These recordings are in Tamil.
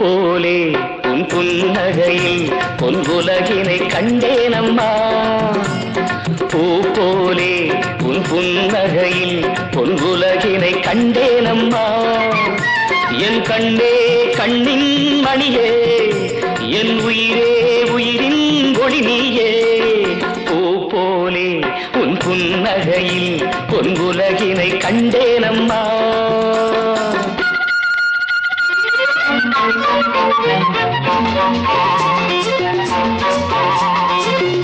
போலே உன் புன்னகையில் பொன் பொன்குலகினை கண்டேனம்மா பூ போலே உன் புன்னகையில் பொன் பொன்குலகினை கண்டேனம்மா என் கண்ணே கண்ணின் மணியே என் உயிரே உயிரின் ஒளி நீயே. பூ போலே உன் புன்னகையில் பொன் உலகினை பொன்குலகினை கண்டேனம்மா பூங்காற்றிலே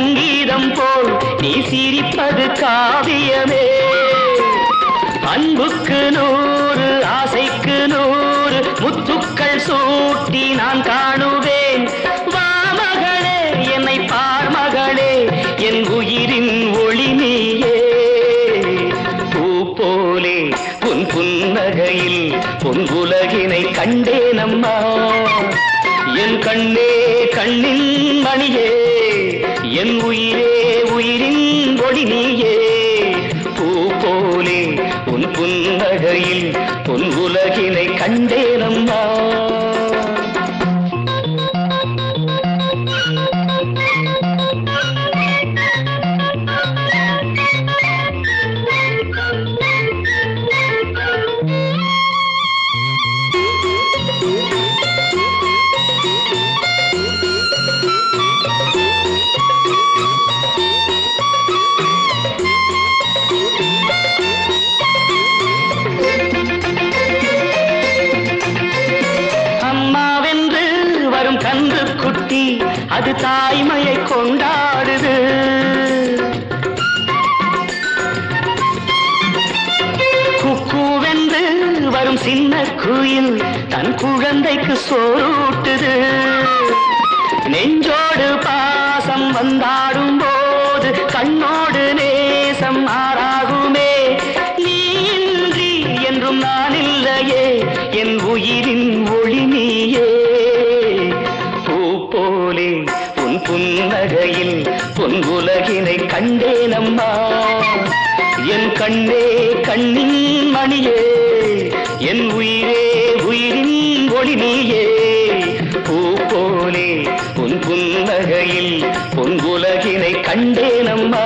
சங்கீதம் போல் நீ சிரிப்பது காவியமே. அன்புக்கு நூறு ஆசைக்கு நூறு முத்துக்கள் சூட்டி நான் காணுவேன். வா மகளே என்னை பார் மகளே என் உயிரின் ஒளி நீயே. பூ போலே புன் புன்னகையில் பொன் உலகினை கண்டேனம்மா. என் கண்ணே கண்ணின் மணியே. என் உயிரே உயிரின் ஒளி நீயே. பூ போலே உன் புன்னகையில் உன் உலகினை கண்டேனம்மா. அது தாய்மையை கொண்டாடுது. குக்கூவென்று வரும் சின்ன குயில் தன் குழந்தைக்கு சோறூட்டுது நெஞ்சோடு பாசம் வந்தாடும் போது கண்ணோடு நேசம் ஆறாகுமே நீ இன்றி என்றும் நான் இல்லையே என் உயிரின் ஒளி நீயே. உன் புன்னகையில் பொன் உலகினை கண்டேனம்மா என் கண்ணே கண்ணின் மணியே என் உயிரே உயிரின் ஒளி நீயே. பூ போலே உன் புன்னகையில் பொன் உலகினை கண்டேனம்மா